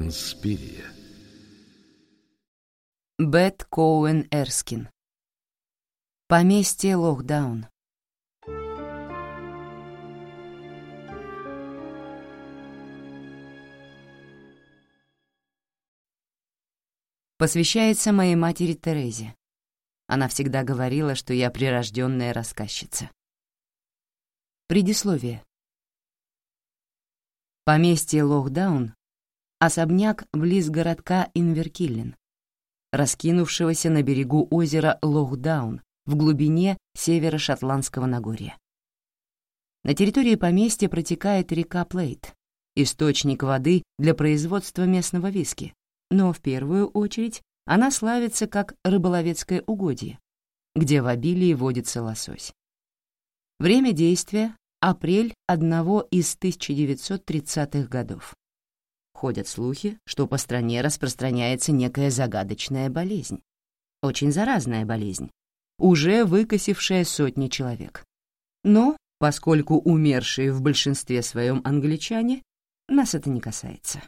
Инспирия. Бет Коуэн Эрскин. Поместье Лохдаун. Посвящается моей матери Терезе. Она всегда говорила, что я прирожденная рассказчица. Предисловие. Поместье Лохдаун — особняк близ городка Инверкиллен, раскинувшегося на берегу озера Лохдаун в глубине северо-шотландского Нагорья. На территории поместья протекает река Плейт, источник воды для производства местного виски, но в первую очередь она славится как рыболовецкое угодье, где в обилии водится лосось. Время действия — апрель одного из 1930-х годов. Ходят слухи, что по стране распространяется некая загадочная болезнь. Очень заразная болезнь, уже выкосившая сотни человек. Но, поскольку умершие в большинстве своем англичане, нас это не касается.